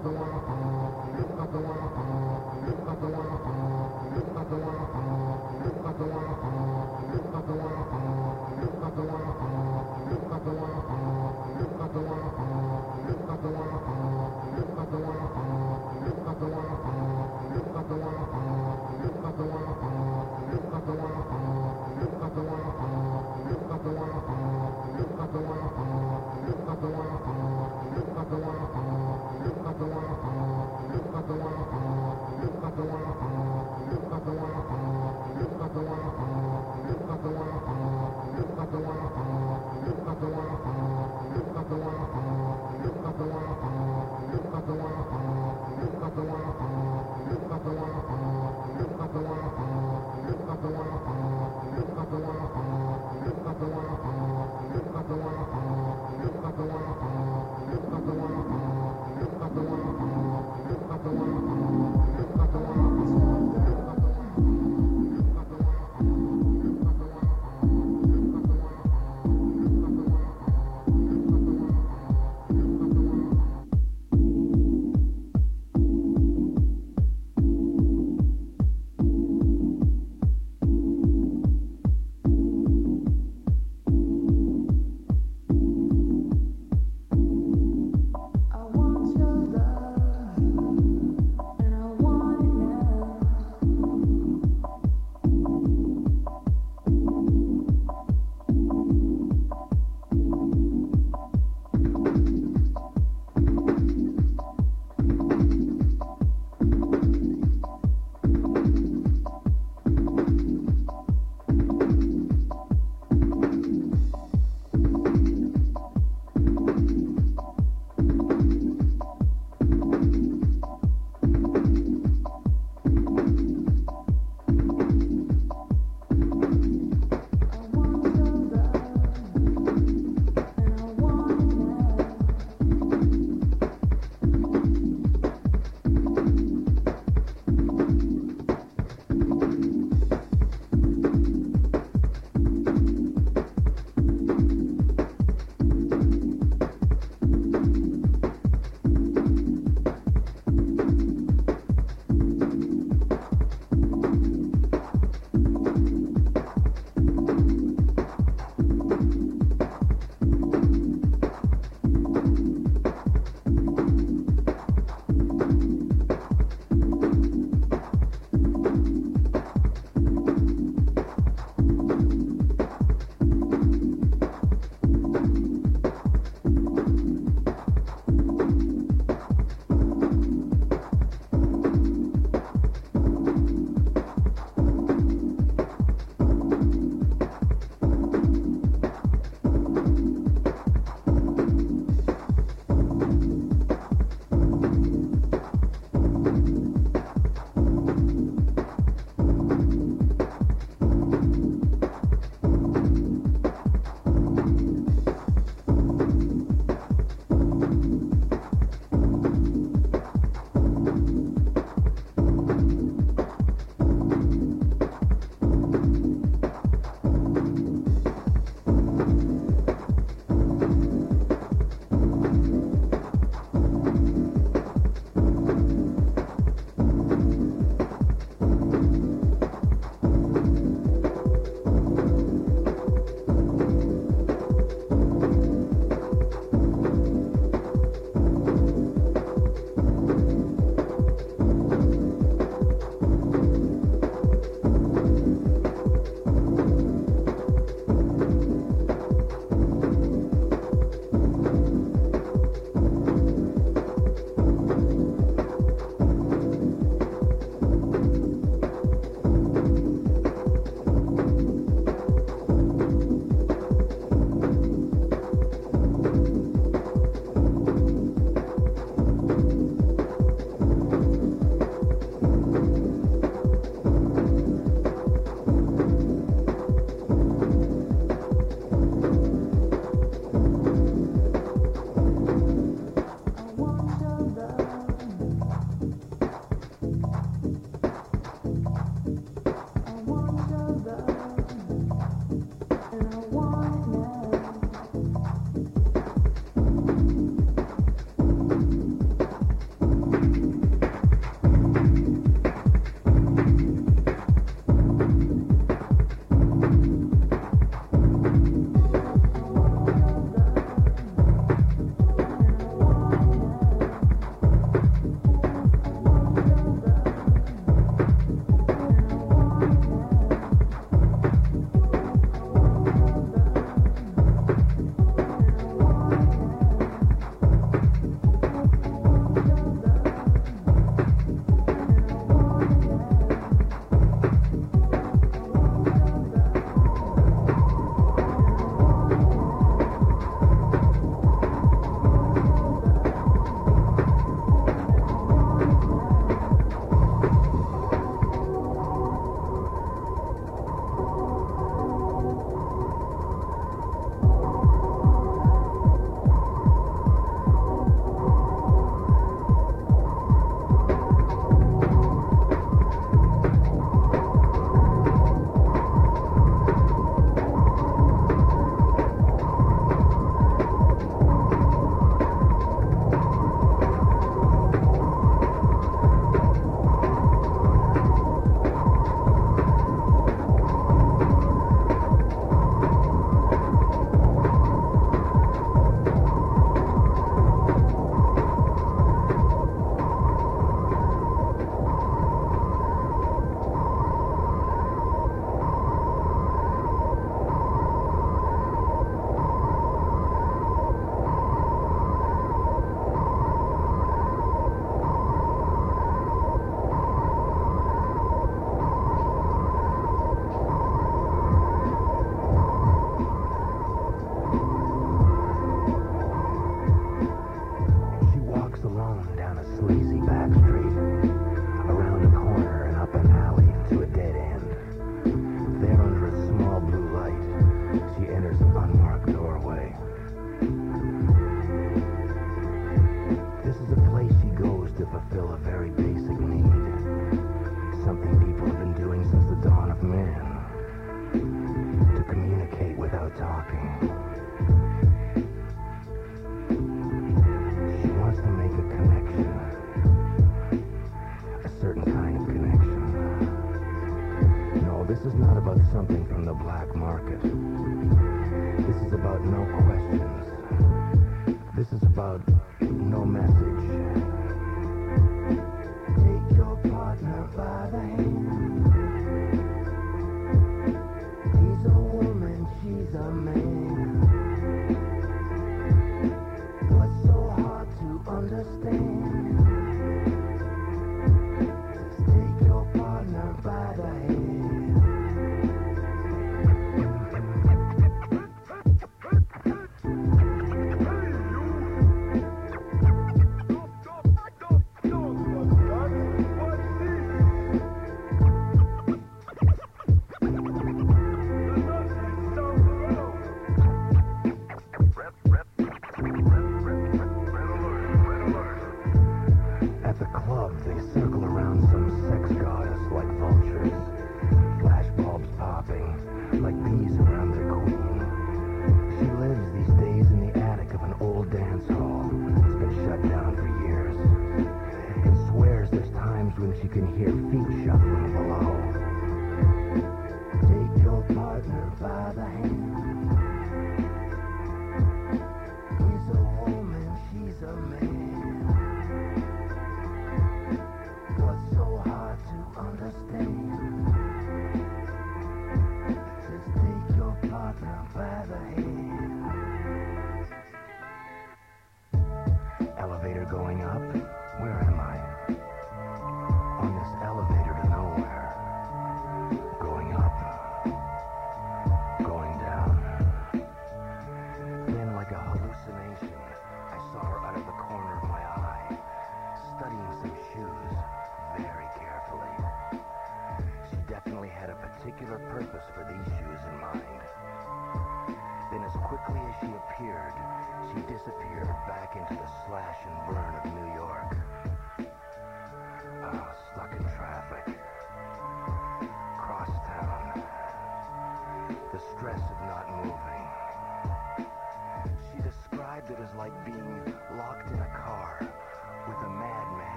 Thank you.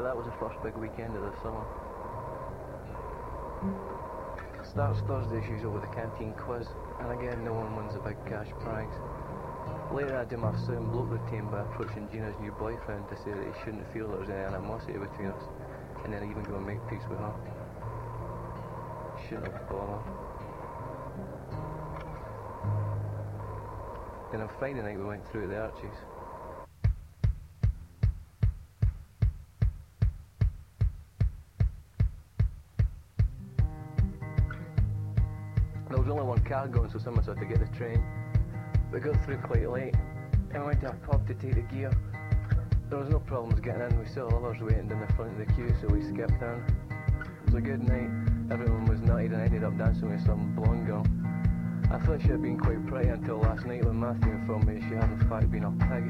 So that was the first big weekend of the summer. Starts Thursday as usual with the canteen quiz, and again no one wins the big cash prize. Later I do my sound bloke routine by approaching Gina's new boyfriend to say that he shouldn't feel there was any animosity between us, and then I even go and make peace with her. Shouldn't have bothered. Then on Friday night we went through the Archies. Car going, so someone had to get the train. We got through quite late and went to a pub to take the gear. There was no problems getting in. We saw others waiting in the front of the queue, so we skipped in. It was a good night. Everyone was nutted and I ended up dancing with some blonde girl. I thought she had been quite pretty until last night when Matthew informed me she had in fact been a pig.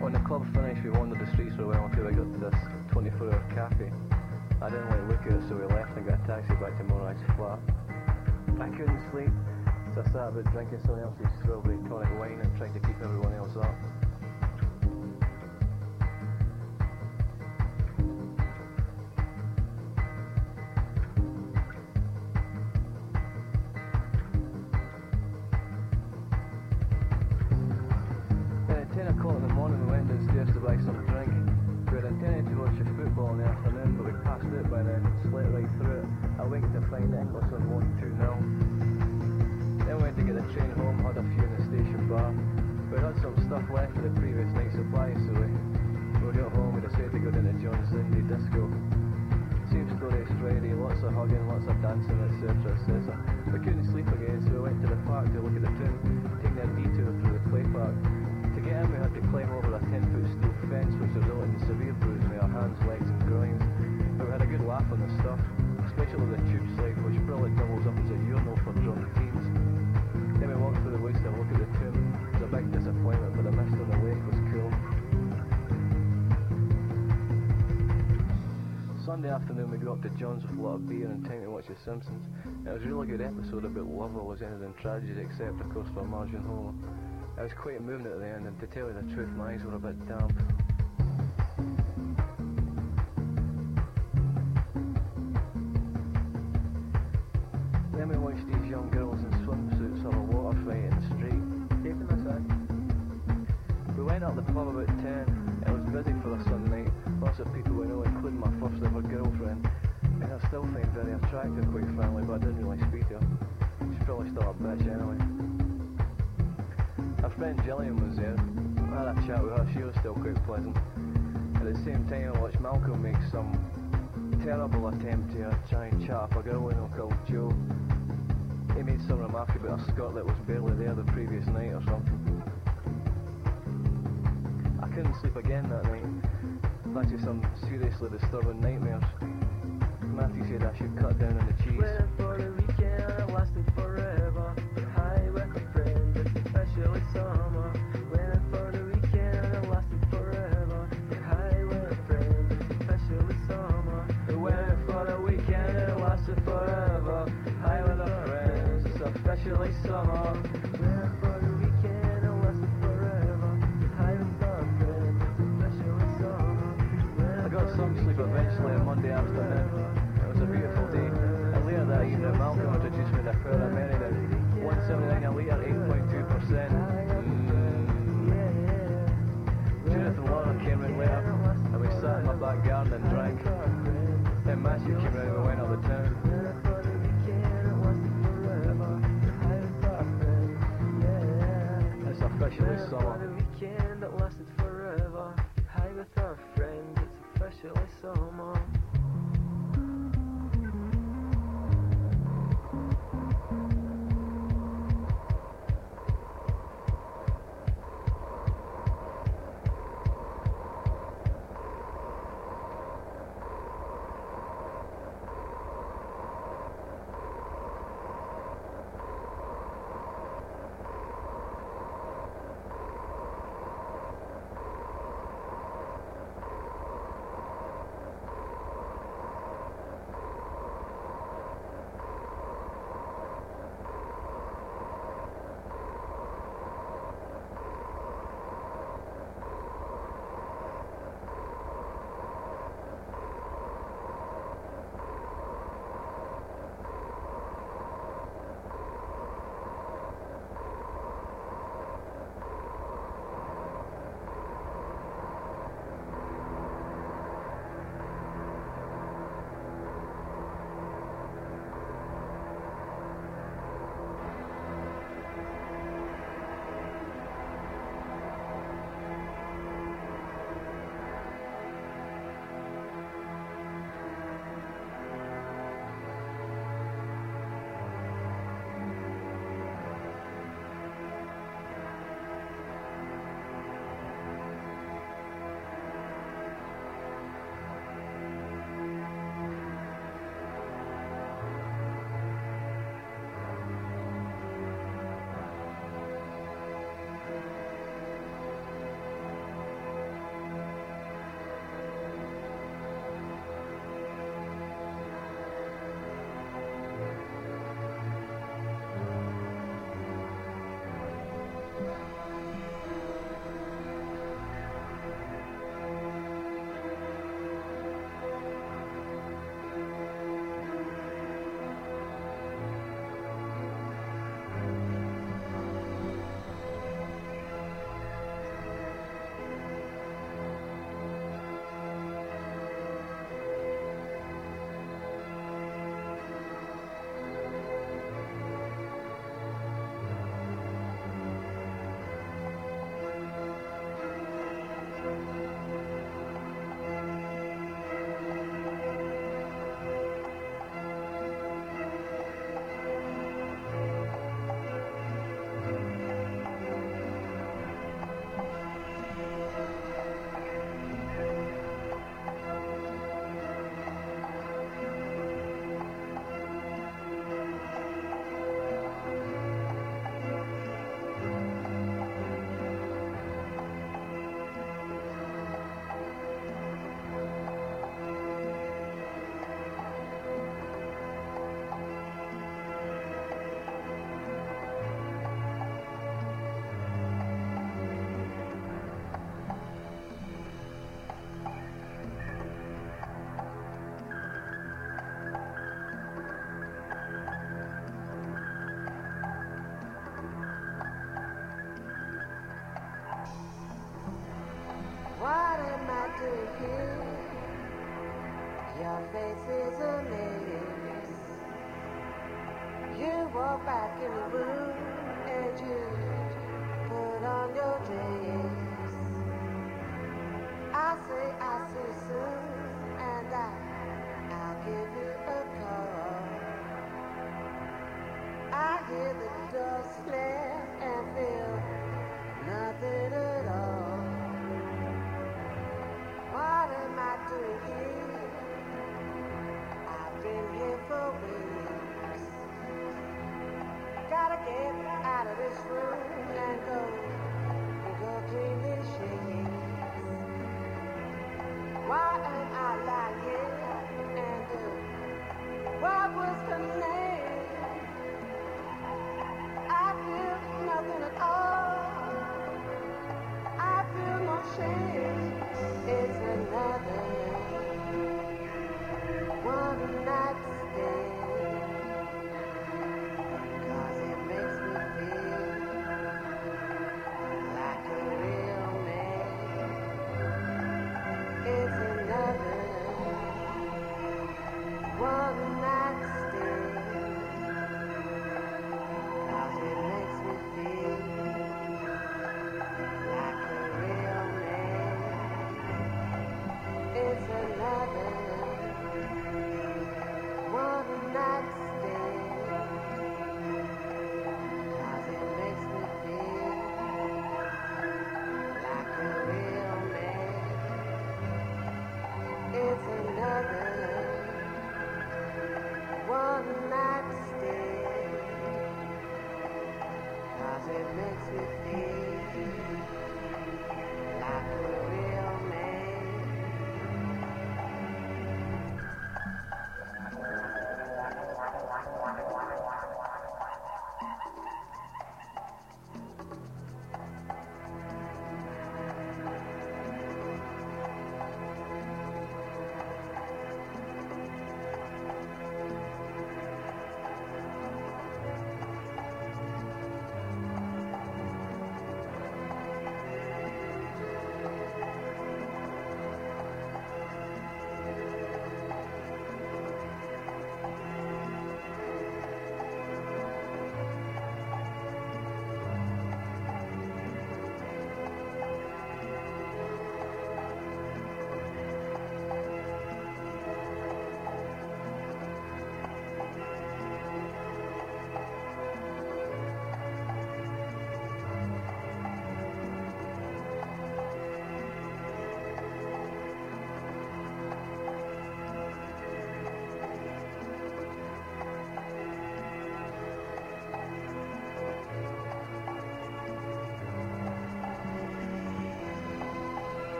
When the club finished, we wandered the streets for a while until we got to this 24-hour cafe. I didn't like look at it, so we left and got a taxi back to Morag's flat. I couldn't sleep, so I about drinking someone else's strawberry tonic wine and trying to keep everyone else up. Sunday afternoon we got up to John's with a lot of beer and time to watch The Simpsons. It was a really good episode about love always ended in tragedy except of course for Marge and Homer. I was quite moving at the end and to tell you the truth my eyes were a bit damp.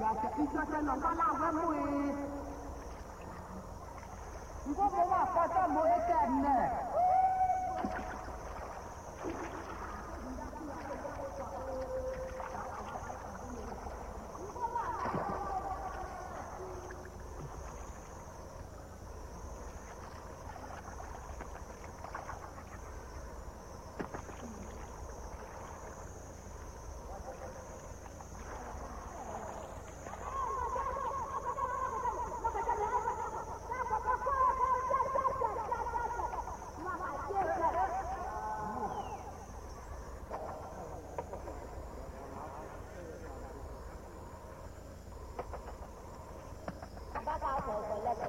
Gàtà ìjọsẹ̀ nàgbà làwọn mú e. Ìfowópamọ́ àpáta. 爸爸，我回来了。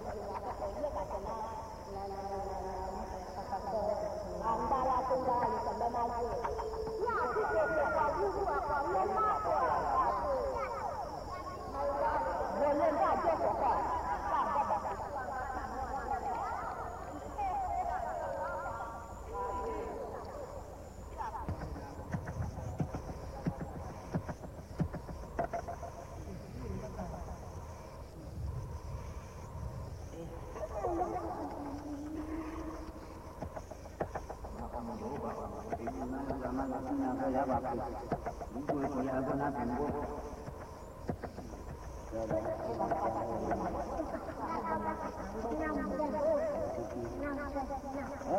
Đó,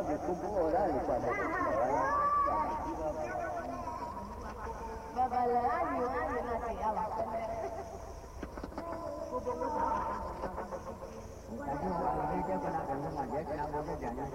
việc cung cúng rồi đó thì quả này cũng phải là Và bà lỡ nhiều ai thì là chị ông Cô cũng có sợ Tại sao bà là đi chơi bà đã cần mà dễ cho cái giờ nha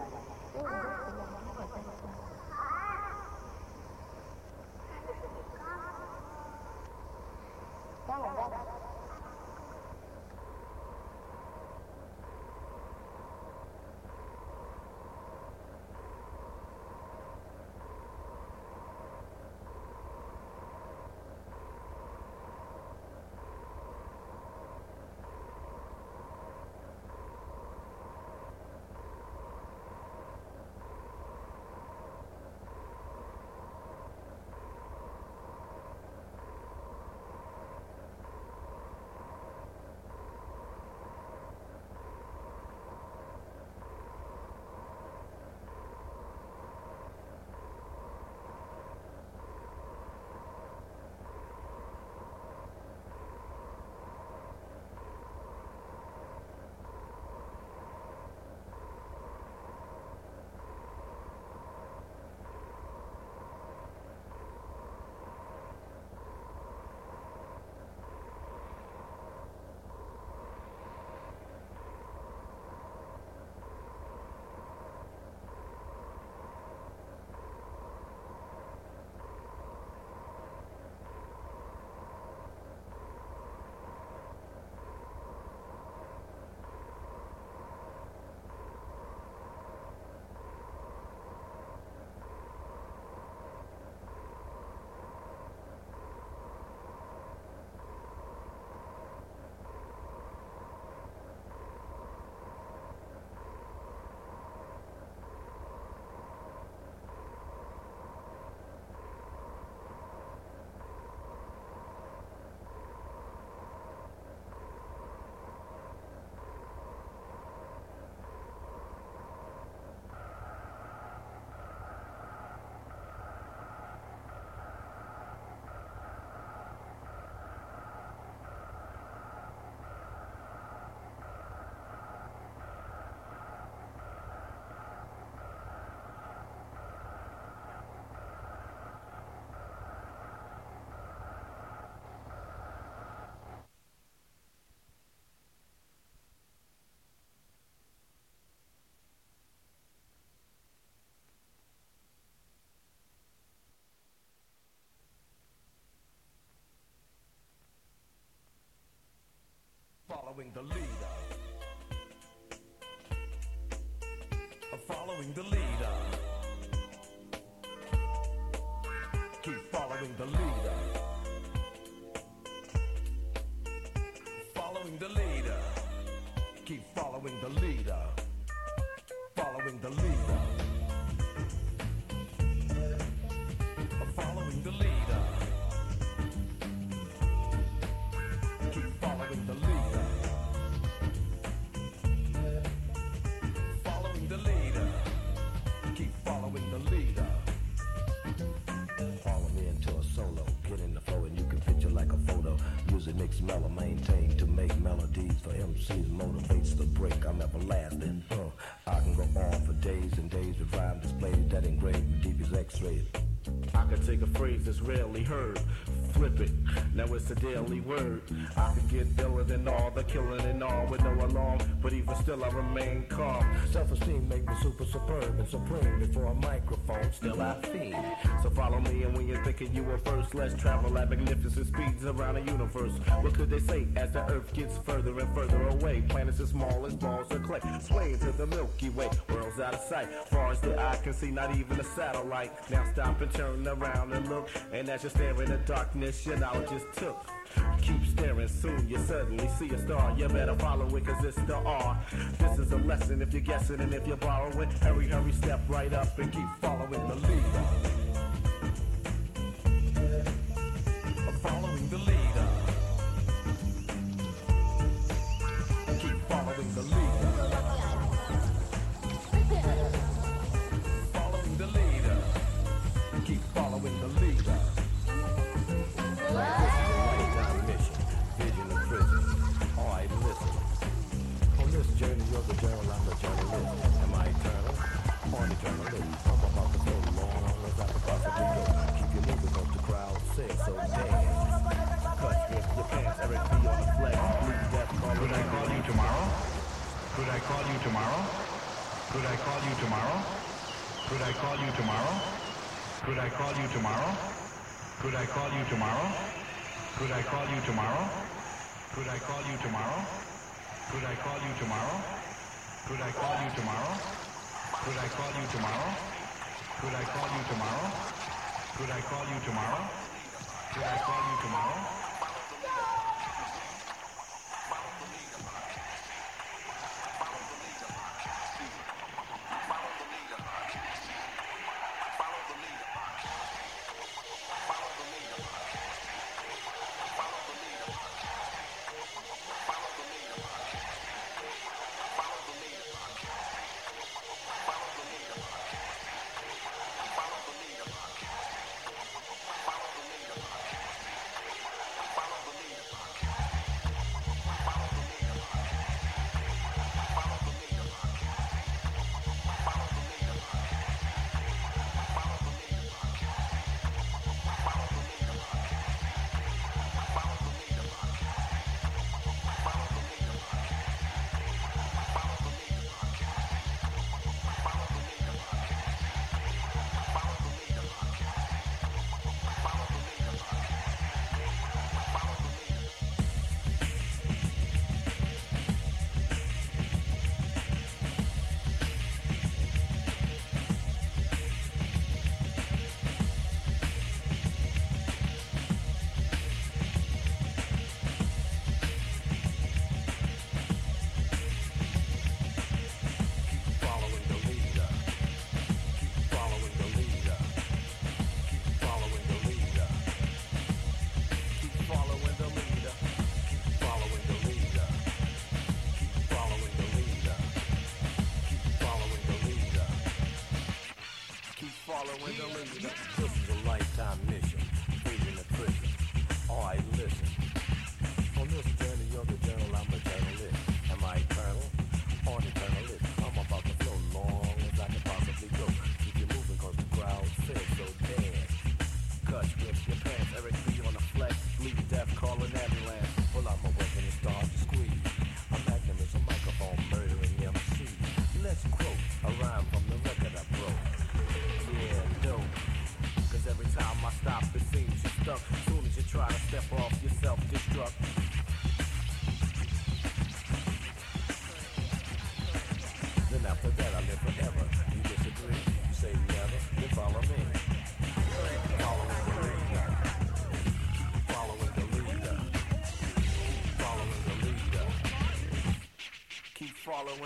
the leader. Following the leader. Keep following the leader. Following the leader. Keep following the leader. MCs motivates the break. I'm everlasting. Uh, I can go on for days and days with rhyme displays that engrave with deep as X-rays. I could take a phrase that's rarely heard, flip it, now it's a daily word. I could get iller than all the killing and all with no alarm, but even still I remain calm. Self-esteem make me super superb and supreme before a Still I fiend. So follow me, and when you're thinking you were first, let's travel at magnificent speeds around the universe. What could they say as the Earth gets further and further away? Planets as small as balls of clay, swaying to the Milky Way. Worlds out of sight, far as the eye can see, not even a satellite. Now stop and turn around and look, and as you stare in the darkness, your knowledge is took. Keep staring, soon you suddenly see a star. You better follow it, cause it's the R. This is a lesson if you're guessing, and if you're borrowing, hurry, hurry, step right up and keep following the leader. Could I call you tomorrow? Could I call you tomorrow? Could I call you tomorrow? Could I call you tomorrow? Could I call you tomorrow?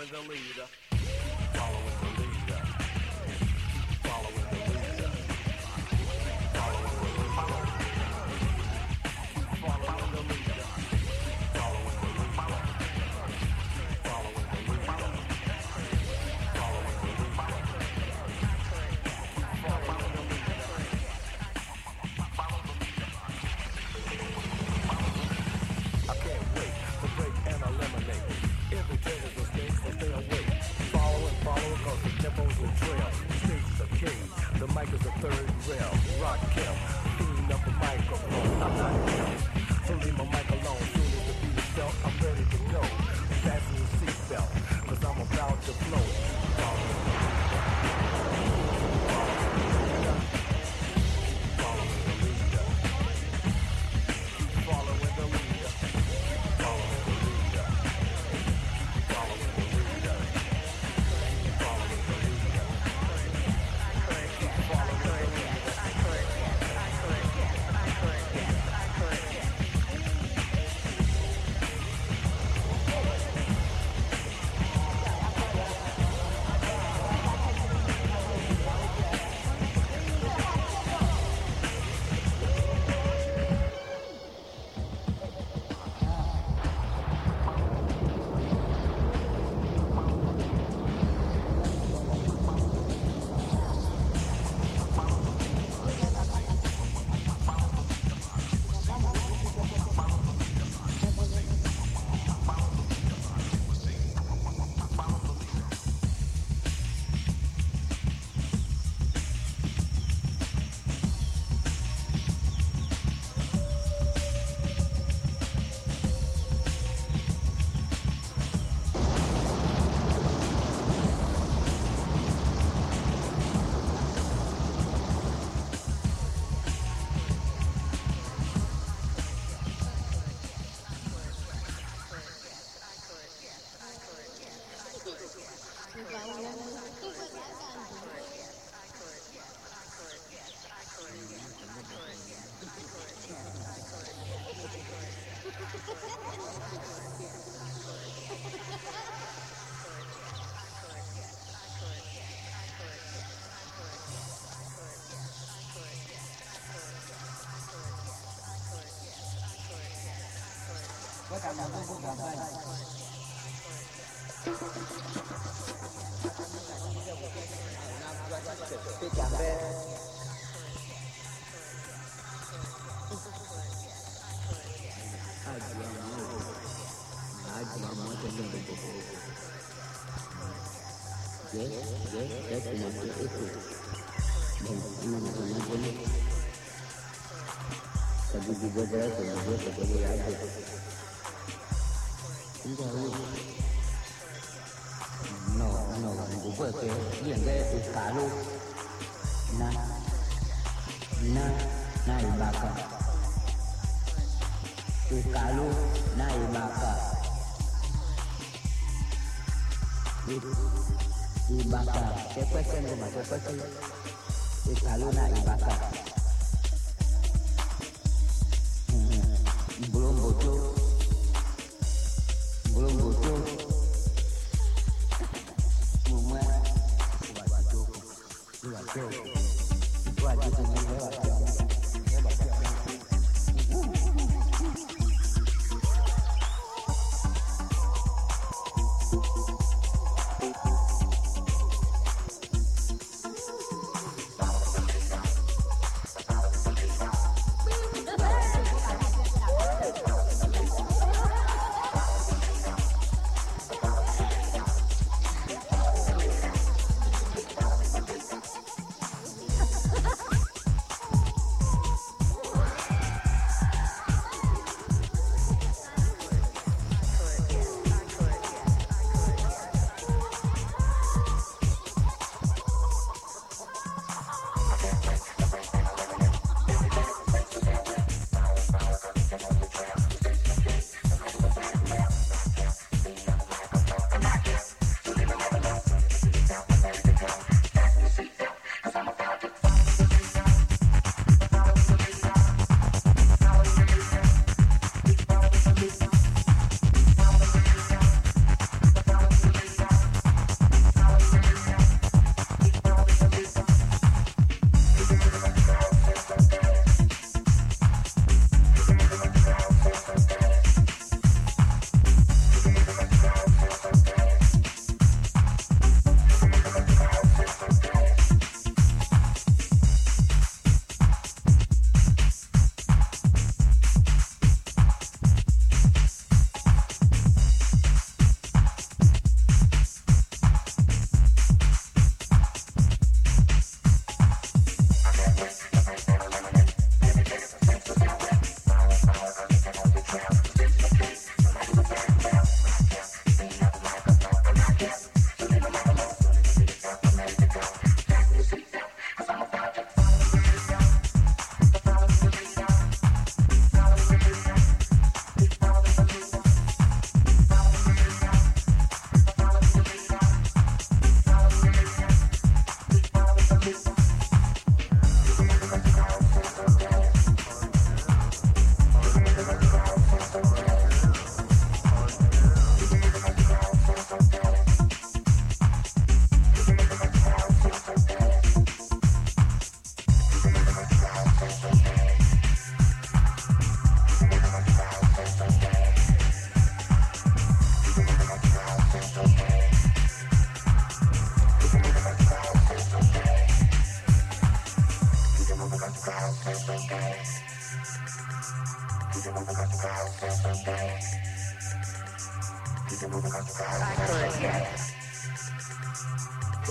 with the lead. real, rock kill, tune up a microphone. Yes, juga saya yes, yes, yes, Después tendremos, después es la luna y vaca. Blombo, yo.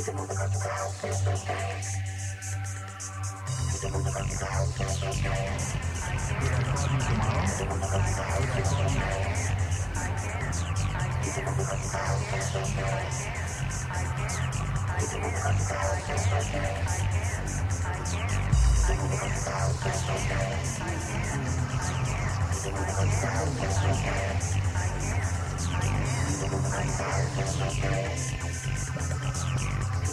Thank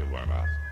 you went up.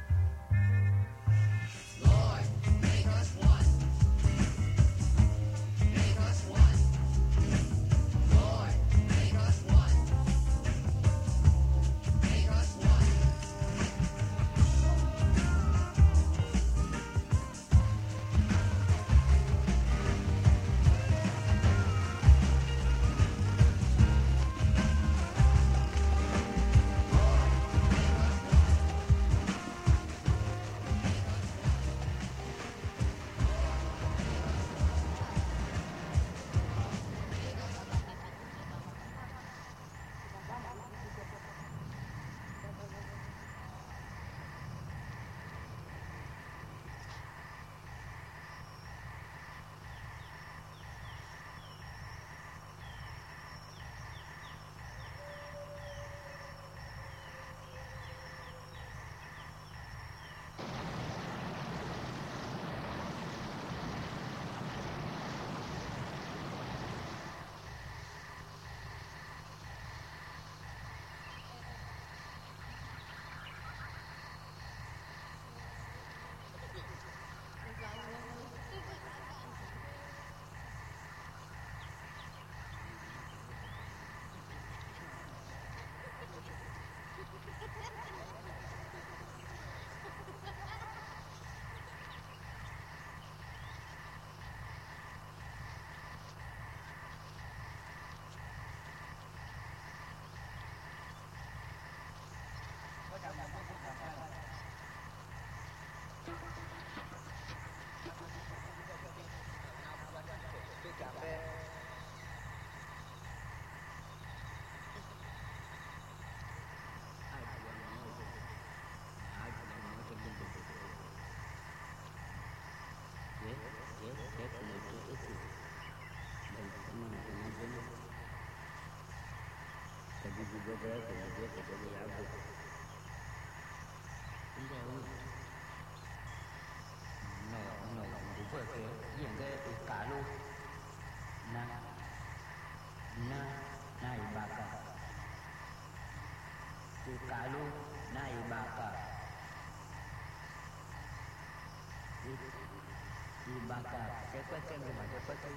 ibaka sekwete ngoma sekwete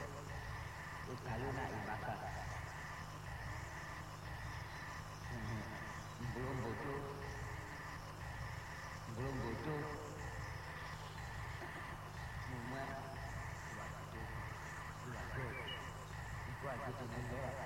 ikaluna ibaka Glomboto, Glomboto, Mumwa, Rato, Rato, Ikwa Kutunelea.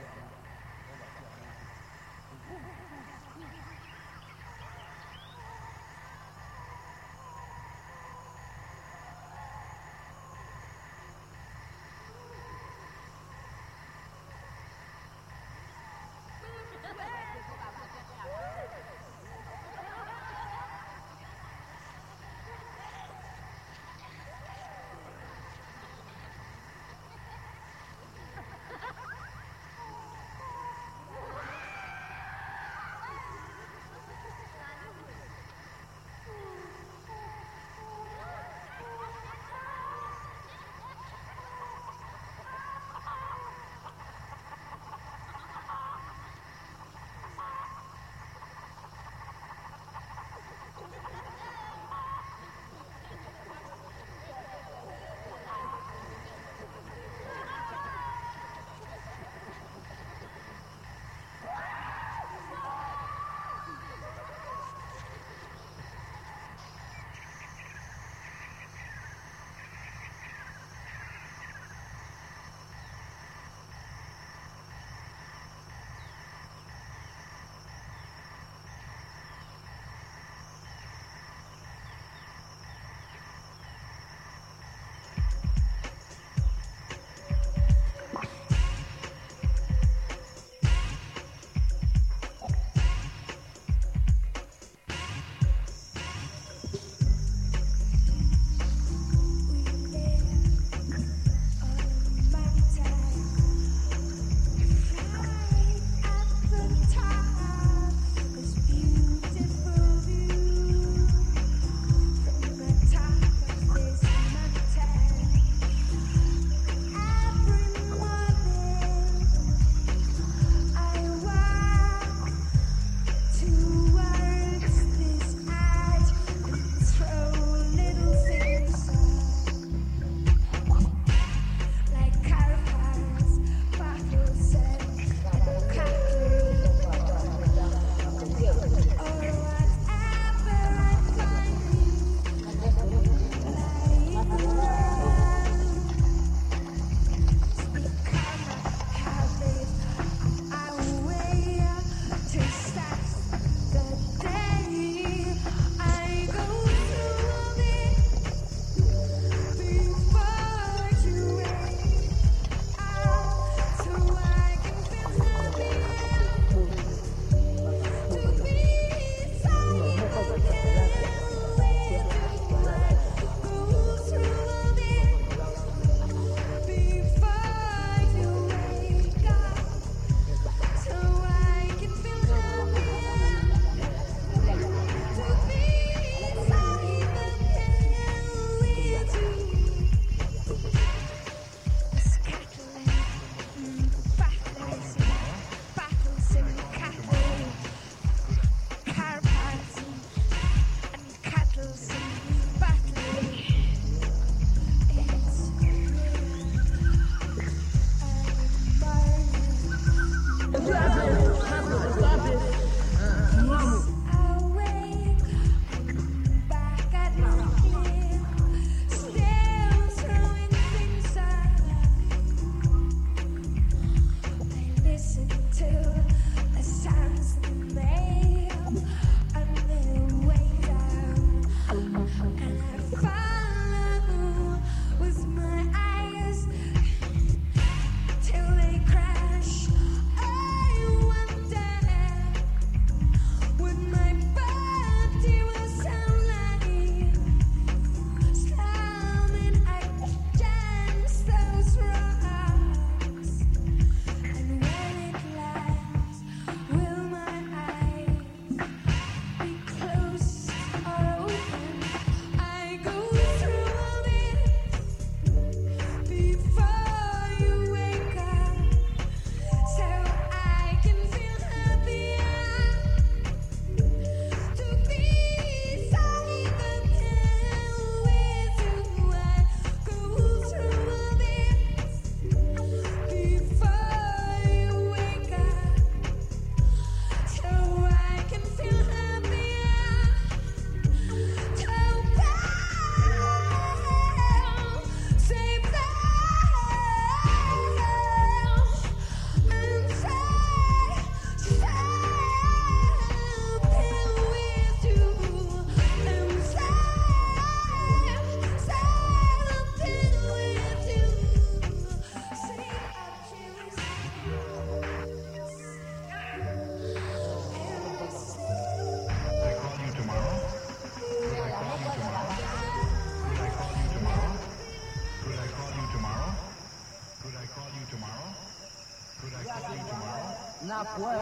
na pwe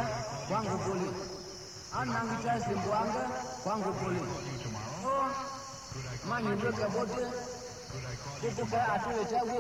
kwangu polisi. Anangi chasi mbwange kwangu polisi. So, oh, manyumbe kabote kukuka atuwe chawe